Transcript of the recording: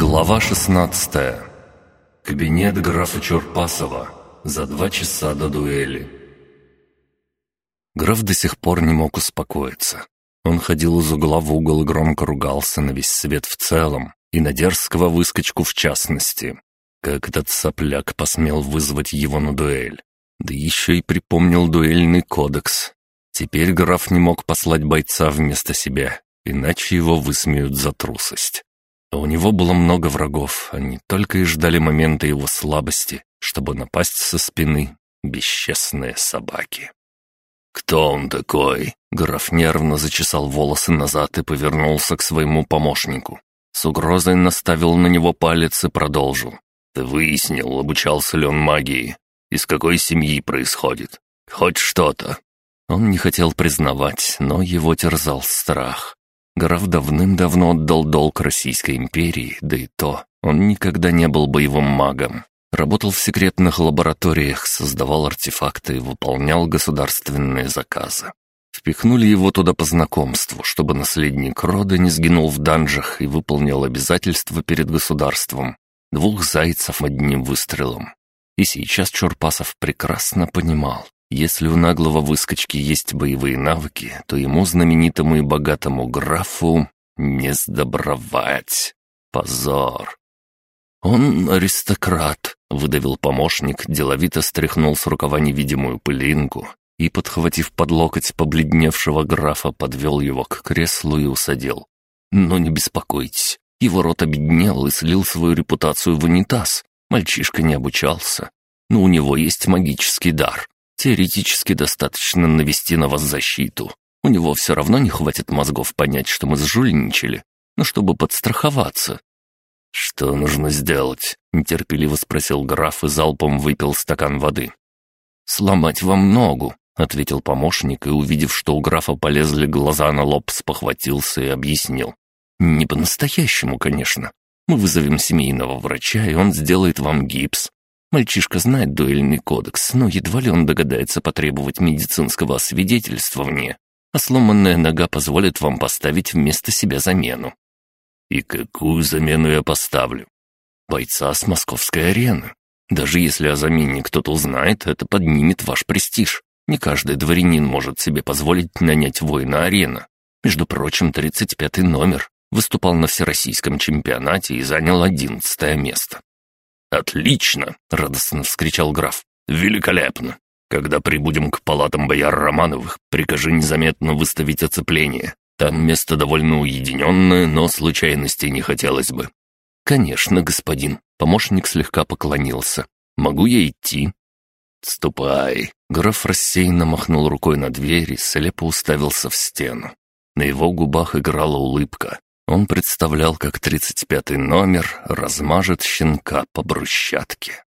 Глава 16 Кабинет графа Чурпасова. За два часа до дуэли. Граф до сих пор не мог успокоиться. Он ходил из угла в угол и громко ругался на весь свет в целом, и на дерзкого выскочку в частности. Как этот сопляк посмел вызвать его на дуэль. Да еще и припомнил дуэльный кодекс. Теперь граф не мог послать бойца вместо себя, иначе его высмеют за трусость. У него было много врагов, они только и ждали момента его слабости, чтобы напасть со спины бесчестные собаки. «Кто он такой?» Граф нервно зачесал волосы назад и повернулся к своему помощнику. С угрозой наставил на него палец и продолжил. «Ты выяснил, обучался ли он магии? Из какой семьи происходит? Хоть что-то?» Он не хотел признавать, но его терзал страх. Граф давным-давно отдал долг Российской империи, да и то, он никогда не был боевым магом. Работал в секретных лабораториях, создавал артефакты и выполнял государственные заказы. Впихнули его туда по знакомству, чтобы наследник рода не сгинул в данжах и выполнил обязательства перед государством. Двух зайцев одним выстрелом. И сейчас Чурпасов прекрасно понимал, если у наглого выскочки есть боевые навыки, то ему, знаменитому и богатому графу, не сдобровать. Позор. «Он аристократ», — выдавил помощник, деловито стряхнул с рукава невидимую пылинку и, подхватив под локоть побледневшего графа, подвел его к креслу и усадил. «Но не беспокойтесь, его рот обеднел и слил свою репутацию в унитаз. Мальчишка не обучался, но у него есть магический дар. Теоретически достаточно навести на вас защиту. У него все равно не хватит мозгов понять, что мы сжульничали. Но чтобы подстраховаться. «Что нужно сделать?» — нетерпеливо спросил граф и залпом выпил стакан воды. «Сломать вам ногу», — ответил помощник, и, увидев, что у графа полезли глаза на лоб, спохватился и объяснил. «Не по-настоящему, конечно. Мы вызовем семейного врача, и он сделает вам гипс. Мальчишка знает дуэльный кодекс, но едва ли он догадается потребовать медицинского освидетельствования, а сломанная нога позволит вам поставить вместо себя замену. И какую замену я поставлю? Бойца с московской арены. Даже если о замене кто-то узнает, это поднимет ваш престиж. Не каждый дворянин может себе позволить нанять воина арена. Между прочим, 35-й номер. Выступал на всероссийском чемпионате и занял одиннадцатое место. «Отлично!» — радостно вскричал граф. «Великолепно! Когда прибудем к палатам бояр Романовых, прикажи незаметно выставить оцепление. Там место довольно уединенное, но случайностей не хотелось бы». «Конечно, господин». Помощник слегка поклонился. «Могу я идти?» «Ступай!» Граф рассеянно махнул рукой на дверь и слепо уставился в стену. На его губах играла улыбка. Он представлял, как тридцать пятый номер размажет щенка по брусчатке.